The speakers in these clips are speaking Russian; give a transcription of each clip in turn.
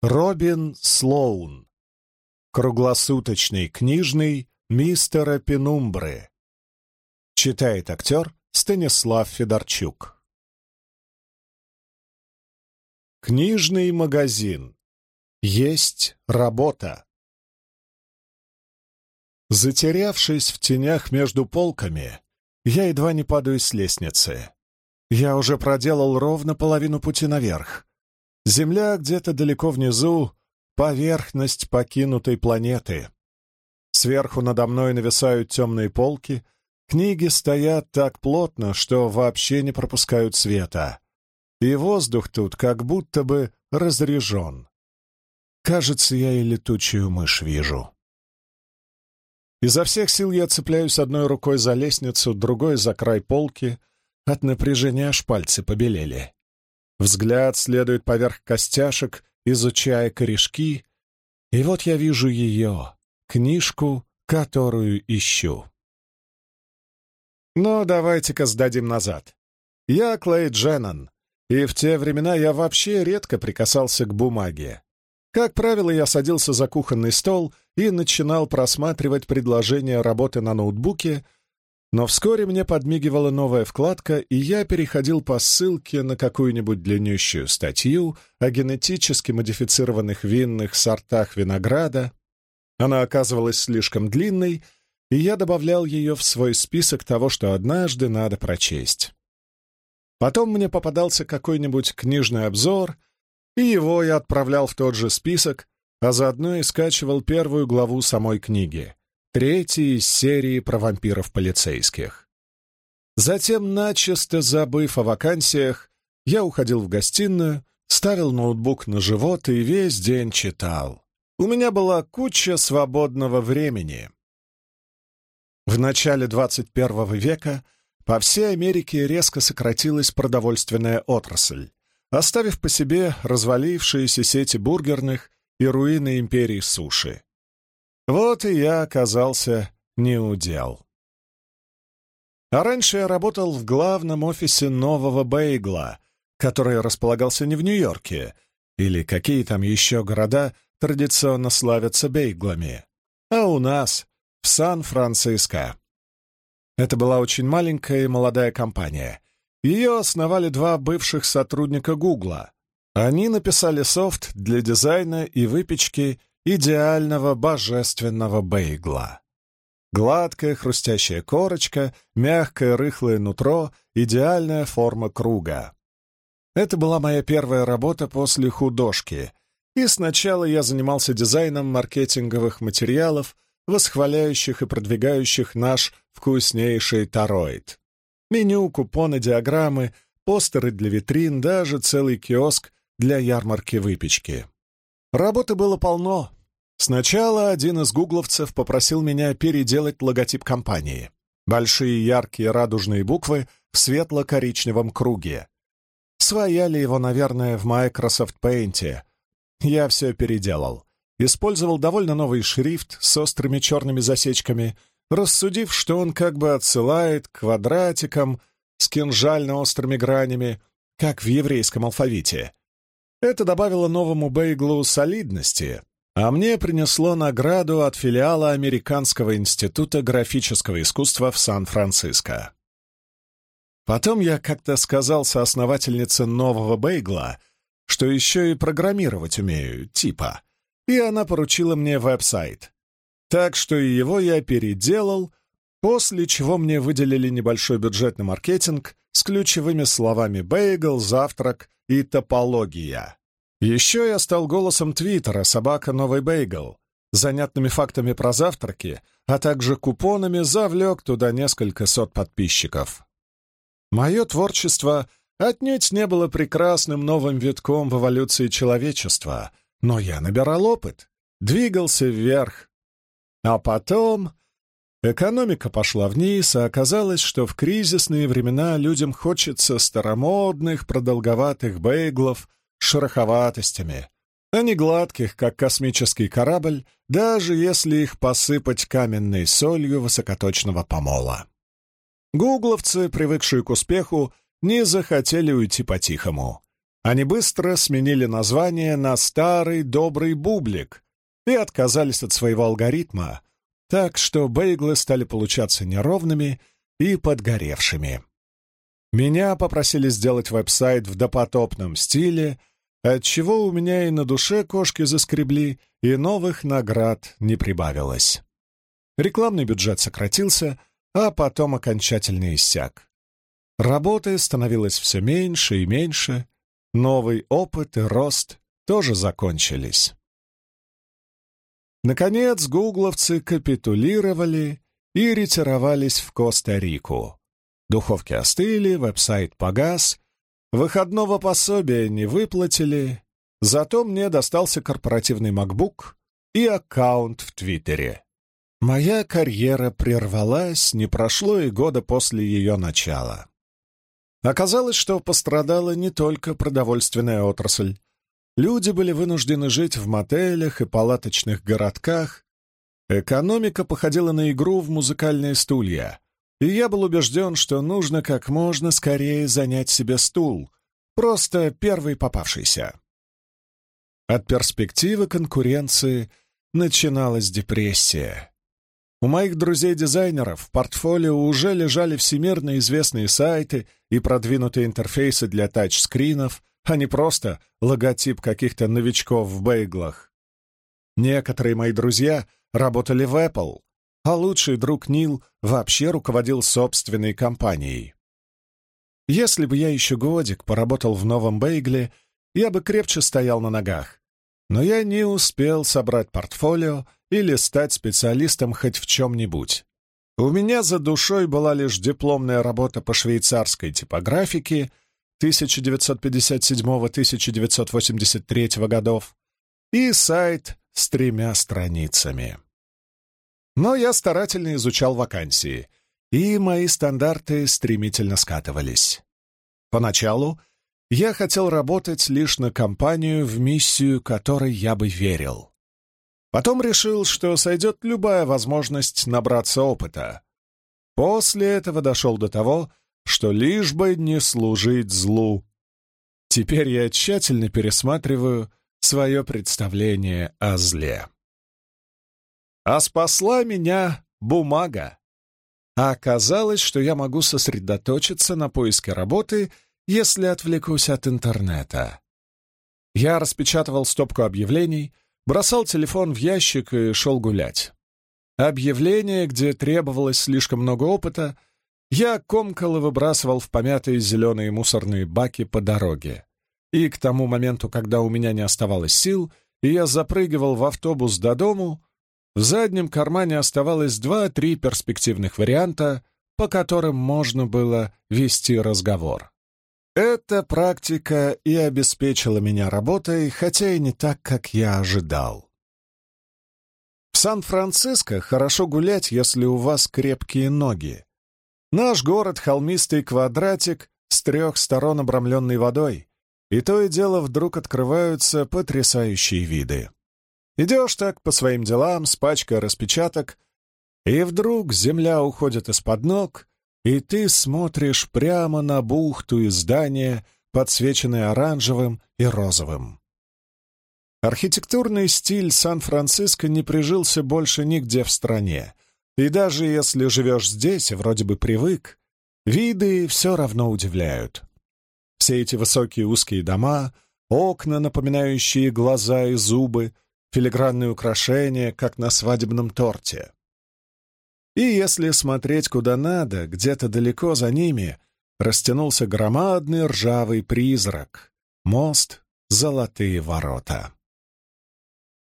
Робин Слоун. Круглосуточный книжный мистера Пенумбры. Читает актер Станислав Федорчук. Книжный магазин. Есть работа. Затерявшись в тенях между полками, я едва не падаю с лестницы. Я уже проделал ровно половину пути наверх. Земля где-то далеко внизу, поверхность покинутой планеты. Сверху надо мной нависают темные полки, книги стоят так плотно, что вообще не пропускают света. И воздух тут как будто бы разрежен. Кажется, я и летучую мышь вижу. Изо всех сил я цепляюсь одной рукой за лестницу, другой за край полки. От напряжения аж пальцы побелели. Взгляд следует поверх костяшек, изучая корешки, и вот я вижу ее, книжку, которую ищу. Но давайте-ка сдадим назад. Я Клей Дженнон, и в те времена я вообще редко прикасался к бумаге. Как правило, я садился за кухонный стол и начинал просматривать предложения работы на ноутбуке — но вскоре мне подмигивала новая вкладка, и я переходил по ссылке на какую-нибудь длиннющую статью о генетически модифицированных винных сортах винограда. Она оказывалась слишком длинной, и я добавлял ее в свой список того, что однажды надо прочесть. Потом мне попадался какой-нибудь книжный обзор, и его я отправлял в тот же список, а заодно и скачивал первую главу самой книги третий из серии про вампиров-полицейских. Затем, начисто забыв о вакансиях, я уходил в гостиную, ставил ноутбук на живот и весь день читал. У меня была куча свободного времени. В начале 21 века по всей Америке резко сократилась продовольственная отрасль, оставив по себе развалившиеся сети бургерных и руины империи суши. Вот и я оказался неудел. А раньше я работал в главном офисе нового Бейгла, который располагался не в Нью-Йорке, или какие там еще города традиционно славятся бейглами, а у нас, в Сан-Франциско. Это была очень маленькая и молодая компания. Ее основали два бывших сотрудника Гугла. Они написали софт для дизайна и выпечки идеального божественного бейгла. Гладкая хрустящая корочка, мягкое рыхлое нутро, идеальная форма круга. Это была моя первая работа после художки, и сначала я занимался дизайном маркетинговых материалов, восхваляющих и продвигающих наш вкуснейший тароид. Меню, купоны, диаграммы, постеры для витрин, даже целый киоск для ярмарки выпечки. Работы было полно, Сначала один из гугловцев попросил меня переделать логотип компании. Большие яркие радужные буквы в светло-коричневом круге. Свояли его, наверное, в Microsoft Paint. Я все переделал. Использовал довольно новый шрифт с острыми черными засечками, рассудив, что он как бы отсылает к квадратикам с кинжально-острыми гранями, как в еврейском алфавите. Это добавило новому бейглу солидности, а мне принесло награду от филиала Американского института графического искусства в Сан-Франциско. Потом я как-то сказал соосновательнице нового бейгла, что еще и программировать умею, типа, и она поручила мне веб-сайт. Так что и его я переделал, после чего мне выделили небольшой бюджет на маркетинг с ключевыми словами «бейгл», «завтрак» и «топология». Еще я стал голосом Твиттера «Собака Новый Бейгл», занятными фактами про завтраки, а также купонами завлек туда несколько сот подписчиков. Мое творчество отнюдь не было прекрасным новым витком в эволюции человечества, но я набирал опыт, двигался вверх. А потом экономика пошла вниз, а оказалось, что в кризисные времена людям хочется старомодных продолговатых бейглов — шероховатостями, а не гладких, как космический корабль, даже если их посыпать каменной солью высокоточного помола. Гугловцы, привыкшие к успеху, не захотели уйти по-тихому. Они быстро сменили название на «Старый добрый бублик» и отказались от своего алгоритма, так что бейглы стали получаться неровными и подгоревшими. Меня попросили сделать веб-сайт в допотопном стиле, отчего у меня и на душе кошки заскребли, и новых наград не прибавилось. Рекламный бюджет сократился, а потом окончательно иссяк. Работы становилось все меньше и меньше, новый опыт и рост тоже закончились. Наконец гугловцы капитулировали и ретировались в Коста-Рику. Духовки остыли, веб-сайт погас, выходного пособия не выплатили, зато мне достался корпоративный MacBook и аккаунт в Твиттере. Моя карьера прервалась, не прошло и года после ее начала. Оказалось, что пострадала не только продовольственная отрасль. Люди были вынуждены жить в мотелях и палаточных городках. Экономика походила на игру в музыкальные стулья, и я был убежден, что нужно как можно скорее занять себе стул, просто первый попавшийся. От перспективы конкуренции начиналась депрессия. У моих друзей-дизайнеров в портфолио уже лежали всемирно известные сайты и продвинутые интерфейсы для тачскринов, а не просто логотип каких-то новичков в бейглах. Некоторые мои друзья работали в Apple, а лучший друг Нил вообще руководил собственной компанией. Если бы я еще годик поработал в новом бейгле, я бы крепче стоял на ногах. Но я не успел собрать портфолио или стать специалистом хоть в чем-нибудь. У меня за душой была лишь дипломная работа по швейцарской типографике — 1957-1983 годов и сайт с тремя страницами. Но я старательно изучал вакансии, и мои стандарты стремительно скатывались. Поначалу я хотел работать лишь на компанию, в миссию которой я бы верил. Потом решил, что сойдет любая возможность набраться опыта. После этого дошел до того, что лишь бы не служить злу. Теперь я тщательно пересматриваю свое представление о зле. А спасла меня бумага. А оказалось, что я могу сосредоточиться на поиске работы, если отвлекусь от интернета. Я распечатывал стопку объявлений, бросал телефон в ящик и шел гулять. Объявления, где требовалось слишком много опыта, я комкал и выбрасывал в помятые зеленые мусорные баки по дороге. И к тому моменту, когда у меня не оставалось сил, и я запрыгивал в автобус до дому, в заднем кармане оставалось два-три перспективных варианта, по которым можно было вести разговор. Эта практика и обеспечила меня работой, хотя и не так, как я ожидал. В Сан-Франциско хорошо гулять, если у вас крепкие ноги, Наш город — холмистый квадратик с трех сторон обрамленный водой, и то и дело вдруг открываются потрясающие виды. Идешь так по своим делам с пачкой распечаток, и вдруг земля уходит из-под ног, и ты смотришь прямо на бухту и здания, подсвеченные оранжевым и розовым. Архитектурный стиль Сан-Франциско не прижился больше нигде в стране — и даже если живешь здесь и вроде бы привык, виды все равно удивляют. Все эти высокие узкие дома, окна, напоминающие глаза и зубы, филигранные украшения, как на свадебном торте. И если смотреть куда надо, где-то далеко за ними растянулся громадный ржавый призрак — мост «Золотые ворота».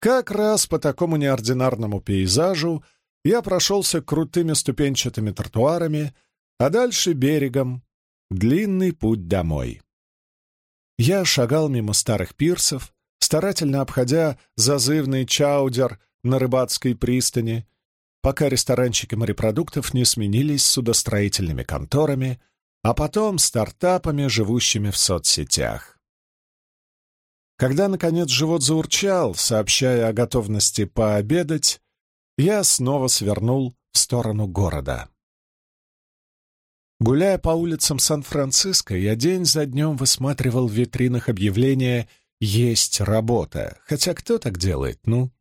Как раз по такому неординарному пейзажу я прошелся крутыми ступенчатыми тротуарами, а дальше берегом — длинный путь домой. Я шагал мимо старых пирсов, старательно обходя зазывный чаудер на рыбацкой пристани, пока ресторанчики морепродуктов не сменились судостроительными конторами, а потом стартапами, живущими в соцсетях. Когда, наконец, живот заурчал, сообщая о готовности пообедать, я снова свернул в сторону города. Гуляя по улицам Сан-Франциско, я день за днем высматривал в витринах объявления «Есть работа», хотя кто так делает, ну?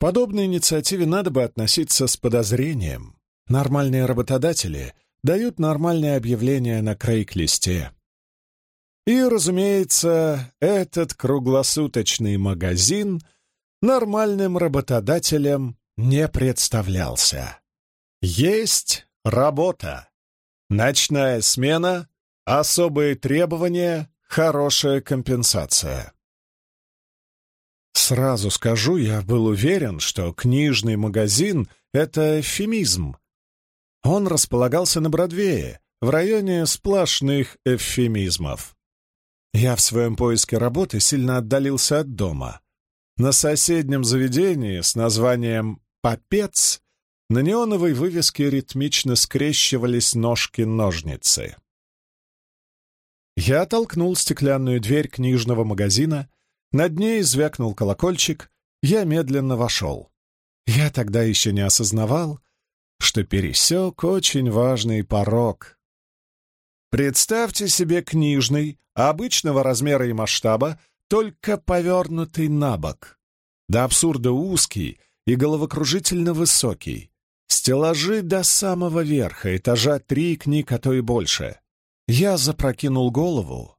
Подобной инициативе надо бы относиться с подозрением. Нормальные работодатели дают нормальные объявления на крейг-листе. И, разумеется, этот круглосуточный магазин нормальным работодателем не представлялся. Есть работа. Ночная смена, особые требования, хорошая компенсация. Сразу скажу, я был уверен, что книжный магазин — это эвфемизм. Он располагался на Бродвее, в районе сплошных эвфемизмов. Я в своем поиске работы сильно отдалился от дома. На соседнем заведении с названием «Попец» на неоновой вывеске ритмично скрещивались ножки-ножницы. Я толкнул стеклянную дверь книжного магазина, над ней звякнул колокольчик, я медленно вошел. Я тогда еще не осознавал, что пересек очень важный порог. Представьте себе книжный, обычного размера и масштаба, только повернутый на бок. До абсурда узкий и головокружительно высокий. Стеллажи до самого верха, этажа три книг, а то и больше. Я запрокинул голову.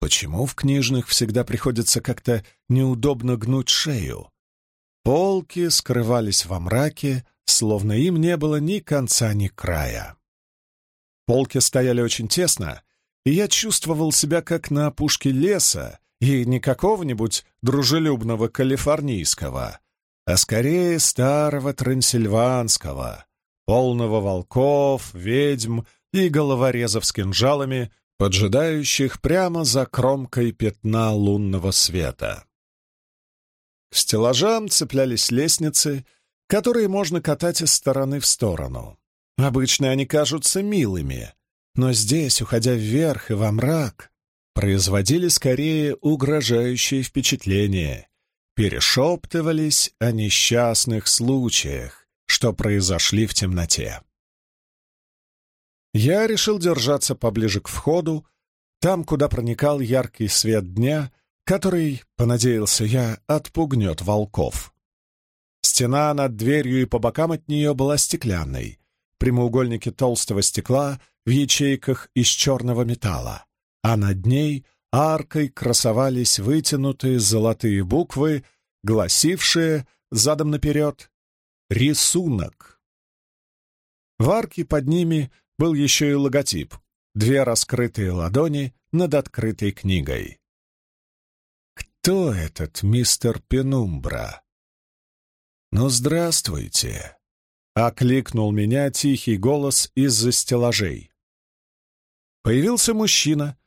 Почему в книжных всегда приходится как-то неудобно гнуть шею? Полки скрывались во мраке, словно им не было ни конца, ни края. Полки стояли очень тесно, и я чувствовал себя как на опушке леса, и не какого-нибудь дружелюбного калифорнийского, а скорее старого трансильванского, полного волков, ведьм и головорезов с кинжалами, поджидающих прямо за кромкой пятна лунного света. К стеллажам цеплялись лестницы, которые можно катать из стороны в сторону. Обычно они кажутся милыми, но здесь, уходя вверх и во мрак, производили скорее угрожающее впечатление, перешептывались о несчастных случаях, что произошли в темноте. Я решил держаться поближе к входу, там, куда проникал яркий свет дня, который, понадеялся я, отпугнет волков. Стена над дверью и по бокам от нее была стеклянной, прямоугольники толстого стекла в ячейках из черного металла, а над ней аркой красовались вытянутые золотые буквы, гласившие задом наперед «Рисунок». В арке под ними был еще и логотип — две раскрытые ладони над открытой книгой. «Кто этот мистер Пенумбра?» «Ну, здравствуйте!» — окликнул меня тихий голос из-за стеллажей. Появился мужчина,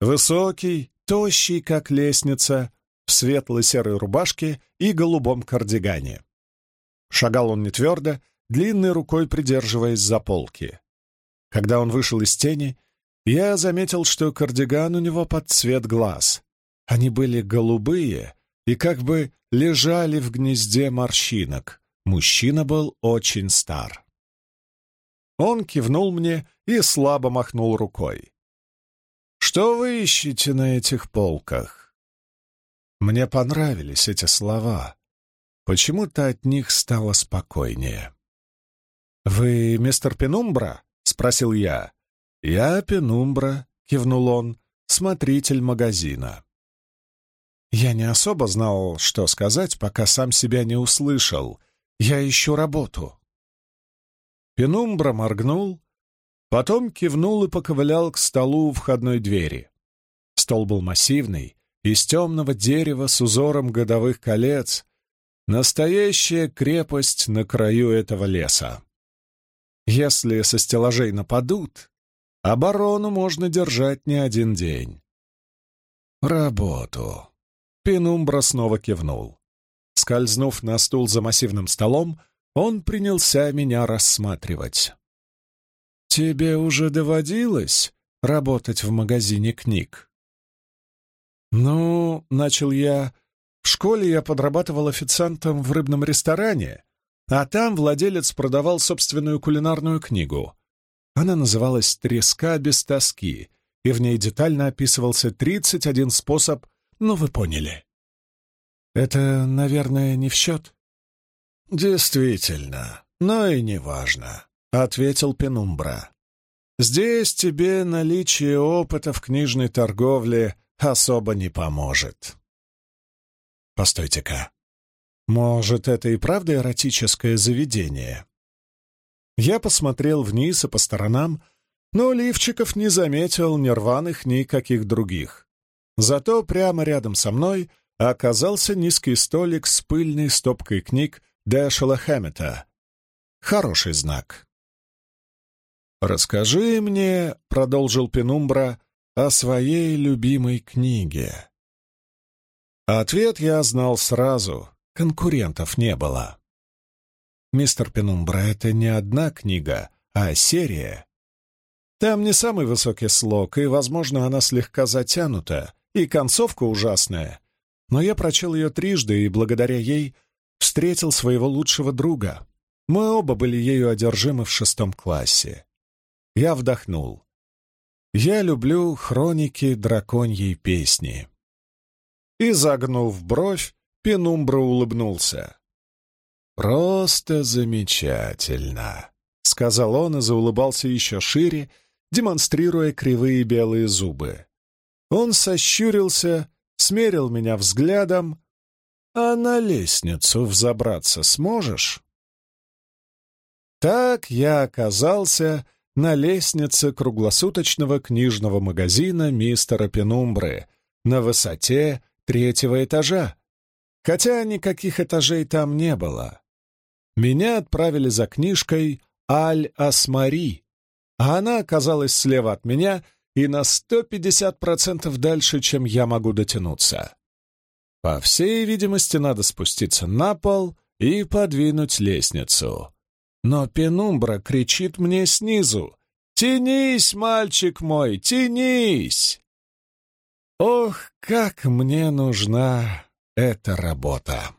высокий, тощий, как лестница, в светло-серой рубашке и голубом кардигане. Шагал он не твердо, длинной рукой придерживаясь за полки. Когда он вышел из тени, я заметил, что кардиган у него под цвет глаз. Они были голубые и как бы лежали в гнезде морщинок. Мужчина был очень стар. Он кивнул мне и слабо махнул рукой. «Что вы ищете на этих полках?» Мне понравились эти слова. Почему-то от них стало спокойнее. «Вы мистер Пенумбра?» — спросил я. «Я Пенумбра», — кивнул он, — «смотритель магазина». Я не особо знал, что сказать, пока сам себя не услышал. Я ищу работу. Пенумбра моргнул, потом кивнул и поковылял к столу у входной двери. Стол был массивный, из темного дерева с узором годовых колец, настоящая крепость на краю этого леса. Если со стеллажей нападут, оборону можно держать не один день. Работу. Пенумбра снова кивнул. Скользнув на стул за массивным столом, он принялся меня рассматривать. «Тебе уже доводилось работать в магазине книг?» «Ну, — начал я, — в школе я подрабатывал официантом в рыбном ресторане, а там владелец продавал собственную кулинарную книгу. Она называлась «Треска без тоски», и в ней детально описывался 31 способ, ну вы поняли. Это, наверное, не в счет? Действительно, но и не важно, — ответил Пенумбра. Здесь тебе наличие опыта в книжной торговле особо не поможет. Постойте-ка. Может, это и правда эротическое заведение? Я посмотрел вниз и по сторонам, но Ливчиков не заметил ни рваных, ни каких других. Зато прямо рядом со мной оказался низкий столик с пыльной стопкой книг Дэшела Хэммета. Хороший знак. «Расскажи мне», — продолжил Пенумбра, — «о своей любимой книге». Ответ я знал сразу, конкурентов не было. «Мистер Пенумбра, это не одна книга, а серия. Там не самый высокий слог, и, возможно, она слегка затянута, и концовка ужасная. Но я прочел ее трижды, и благодаря ей встретил своего лучшего друга. Мы оба были ею одержимы в шестом классе. Я вдохнул. Я люблю хроники драконьей песни. И, загнув бровь, Пенумбра улыбнулся. «Просто замечательно», — сказал он и заулыбался еще шире, демонстрируя кривые белые зубы. Он сощурился, смерил меня взглядом. «А на лестницу взобраться сможешь?» Так я оказался на лестнице круглосуточного книжного магазина мистера Пенумбры на высоте третьего этажа, хотя никаких этажей там не было. Меня отправили за книжкой «Аль-Асмари», а она оказалась слева от меня и на 150% дальше, чем я могу дотянуться. По всей видимости, надо спуститься на пол и подвинуть лестницу. Но пенумбра кричит мне снизу «Тянись, мальчик мой, тянись!» Ох, как мне нужна эта работа!